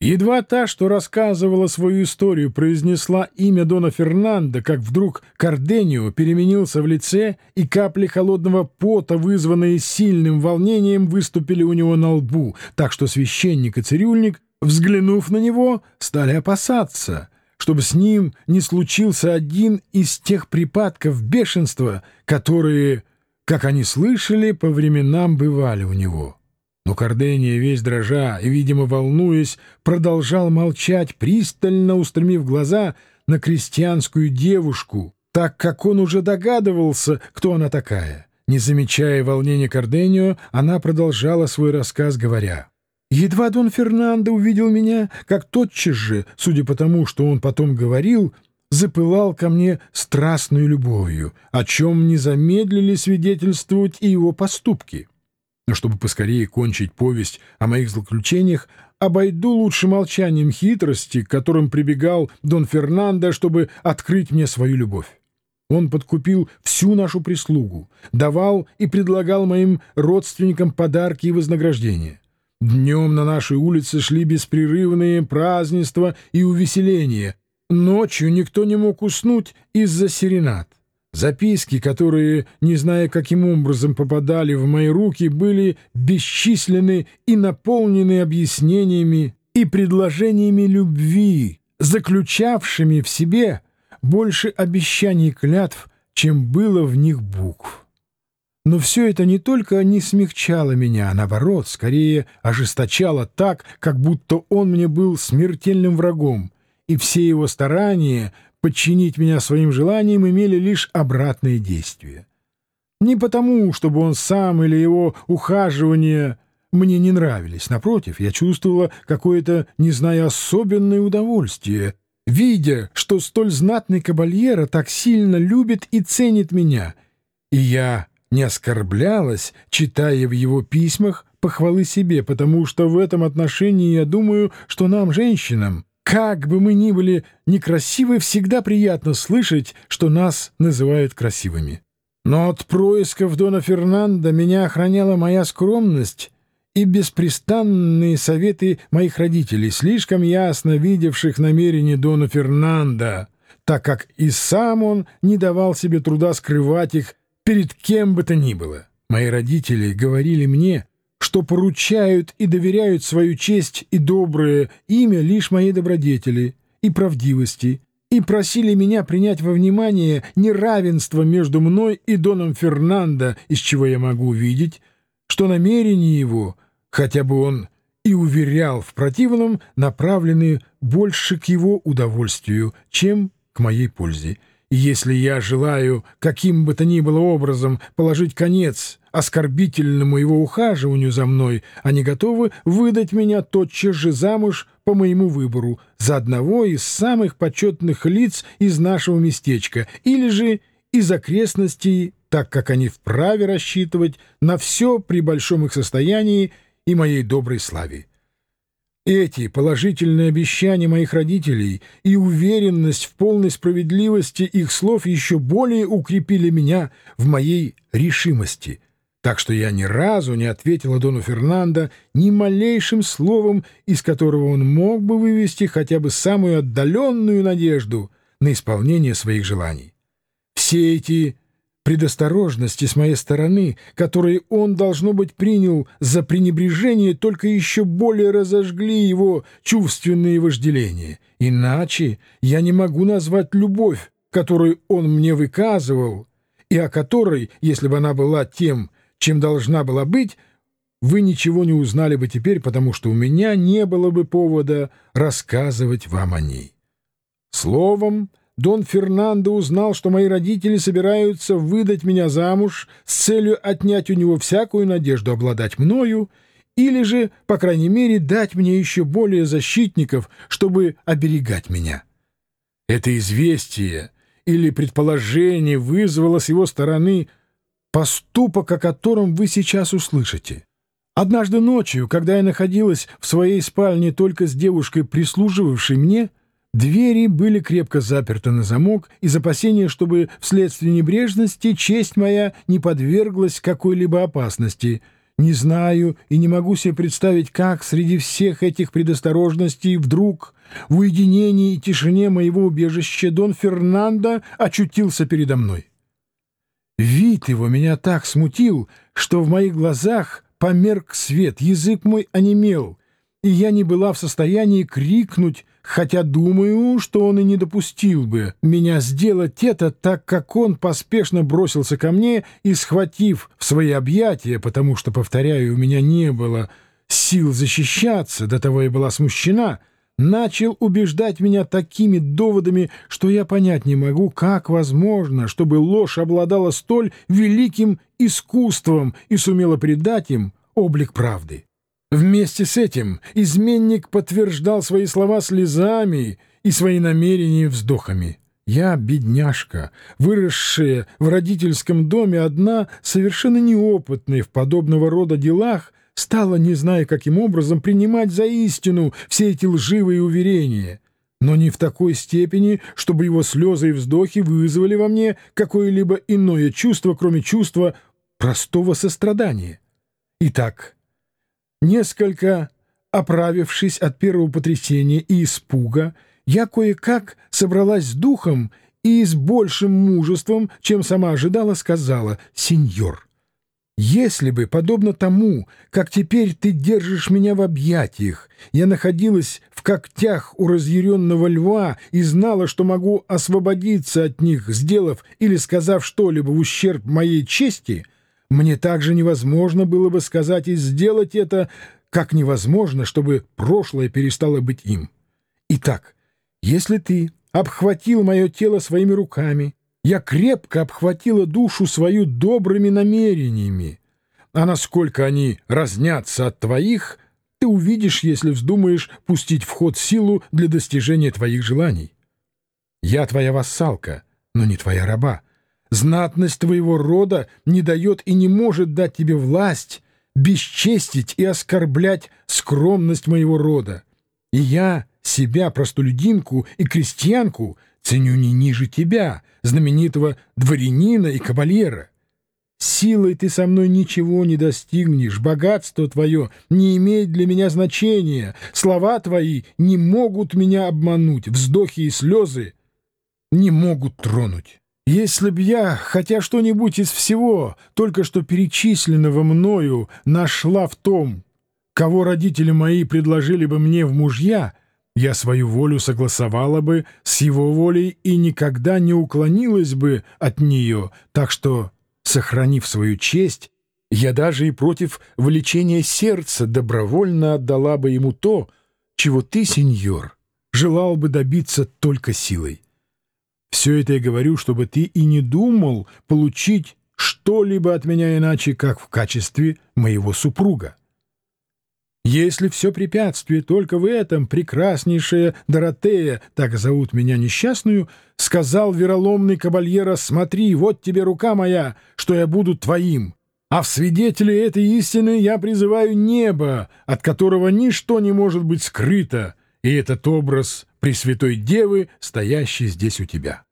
Едва та, что рассказывала свою историю, произнесла имя Дона Фернандо, как вдруг Карденио переменился в лице, и капли холодного пота, вызванные сильным волнением, выступили у него на лбу, так что священник и цирюльник, взглянув на него, стали опасаться, чтобы с ним не случился один из тех припадков бешенства, которые, как они слышали, по временам бывали у него. Но Кордения, весь дрожа и, видимо, волнуясь, продолжал молчать, пристально устремив глаза на крестьянскую девушку, так как он уже догадывался, кто она такая. Не замечая волнения Корденио, она продолжала свой рассказ, говоря... Едва Дон Фернандо увидел меня, как тотчас же, судя по тому, что он потом говорил, запылал ко мне страстной любовью, о чем не замедлили свидетельствовать и его поступки. Но чтобы поскорее кончить повесть о моих злоключениях, обойду лучше молчанием хитрости, к которым прибегал Дон Фернандо, чтобы открыть мне свою любовь. Он подкупил всю нашу прислугу, давал и предлагал моим родственникам подарки и вознаграждения. Днем на нашей улице шли беспрерывные празднества и увеселения. Ночью никто не мог уснуть из-за серенад. Записки, которые, не зная каким образом попадали в мои руки, были бесчисленны и наполнены объяснениями и предложениями любви, заключавшими в себе больше обещаний клятв, чем было в них букв. Но все это не только не смягчало меня, а наоборот, скорее ожесточало так, как будто он мне был смертельным врагом, и все его старания — подчинить меня своим желаниям имели лишь обратное действие. Не потому, чтобы он сам или его ухаживание мне не нравились. Напротив, я чувствовала какое-то, не знаю, особенное удовольствие, видя, что столь знатный кабальера так сильно любит и ценит меня. И я не оскорблялась, читая в его письмах похвалы себе, потому что в этом отношении я думаю, что нам, женщинам, как бы мы ни были некрасивы, всегда приятно слышать, что нас называют красивыми. Но от происков Дона Фернанда меня охраняла моя скромность и беспрестанные советы моих родителей, слишком ясно видевших намерения Дона Фернанда, так как и сам он не давал себе труда скрывать их перед кем бы то ни было. Мои родители говорили мне, что поручают и доверяют свою честь и доброе имя лишь моей добродетели и правдивости, и просили меня принять во внимание неравенство между мной и Доном Фернандо, из чего я могу увидеть, что намерения его, хотя бы он и уверял в противном, направлены больше к его удовольствию, чем к моей пользе. Если я желаю каким бы то ни было образом положить конец оскорбительному его ухаживанию за мной, они готовы выдать меня тотчас же замуж по моему выбору за одного из самых почетных лиц из нашего местечка или же из окрестностей, так как они вправе рассчитывать на все при большом их состоянии и моей доброй славе. Эти положительные обещания моих родителей и уверенность в полной справедливости их слов еще более укрепили меня в моей решимости, так что я ни разу не ответила Дону Фернандо ни малейшим словом, из которого он мог бы вывести хотя бы самую отдаленную надежду на исполнение своих желаний. Все эти предосторожности с моей стороны, которые он, должно быть, принял за пренебрежение, только еще более разожгли его чувственные вожделения. Иначе я не могу назвать любовь, которую он мне выказывал, и о которой, если бы она была тем, чем должна была быть, вы ничего не узнали бы теперь, потому что у меня не было бы повода рассказывать вам о ней. Словом, Дон Фернандо узнал, что мои родители собираются выдать меня замуж с целью отнять у него всякую надежду обладать мною или же, по крайней мере, дать мне еще более защитников, чтобы оберегать меня. Это известие или предположение вызвало с его стороны поступок, о котором вы сейчас услышите. Однажды ночью, когда я находилась в своей спальне только с девушкой, прислуживавшей мне, Двери были крепко заперты на замок из опасения, чтобы вследствие небрежности честь моя не подверглась какой-либо опасности, Не знаю и не могу себе представить, как среди всех этих предосторожностей вдруг в уединении и тишине моего убежища Дон Фернандо очутился передо мной. Вид его меня так смутил, что в моих глазах померк свет, язык мой онемел, и я не была в состоянии крикнуть, хотя думаю, что он и не допустил бы меня сделать это, так как он поспешно бросился ко мне и, схватив в свои объятия, потому что, повторяю, у меня не было сил защищаться, до того я была смущена, начал убеждать меня такими доводами, что я понять не могу, как возможно, чтобы ложь обладала столь великим искусством и сумела придать им облик правды. Вместе с этим изменник подтверждал свои слова слезами и свои намерения вздохами. Я, бедняжка, выросшая в родительском доме одна, совершенно неопытная в подобного рода делах, стала, не зная каким образом, принимать за истину все эти лживые уверения, но не в такой степени, чтобы его слезы и вздохи вызвали во мне какое-либо иное чувство, кроме чувства простого сострадания. Итак, несколько оправившись от первого потрясения и испуга, я кое-как собралась с духом и с большим мужеством, чем сама ожидала, сказала «Сеньор». Если бы, подобно тому, как теперь ты держишь меня в объятиях, я находилась в когтях у разъяренного льва и знала, что могу освободиться от них, сделав или сказав что-либо в ущерб моей чести, мне также невозможно было бы сказать и сделать это, как невозможно, чтобы прошлое перестало быть им. Итак, если ты обхватил мое тело своими руками, я крепко обхватила душу свою добрыми намерениями. А насколько они разнятся от твоих, ты увидишь, если вздумаешь пустить в ход силу для достижения твоих желаний. Я твоя вассалка, но не твоя раба. Знатность твоего рода не дает и не может дать тебе власть бесчестить и оскорблять скромность моего рода. И я себя, простолюдинку и крестьянку, ценю не ниже тебя, знаменитого дворянина и кавалера. Силой ты со мной ничего не достигнешь, богатство твое не имеет для меня значения, слова твои не могут меня обмануть, вздохи и слезы не могут тронуть. Если б я, хотя что-нибудь из всего, только что перечисленного мною, нашла в том, кого родители мои предложили бы мне в мужья — я свою волю согласовала бы с его волей и никогда не уклонилась бы от нее, так что, сохранив свою честь, я даже и против влечения сердца добровольно отдала бы ему то, чего ты, сеньор, желал бы добиться только силой. Все это я говорю, чтобы ты и не думал получить что-либо от меня иначе, как в качестве моего супруга. Если все препятствие только в этом, прекраснейшая Доротея, так зовут меня несчастную, сказал вероломный кабальера, смотри, вот тебе рука моя, что я буду твоим. А в свидетели этой истины я призываю небо, от которого ничто не может быть скрыто, и этот образ Пресвятой Девы, стоящий здесь у тебя.